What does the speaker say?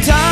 time.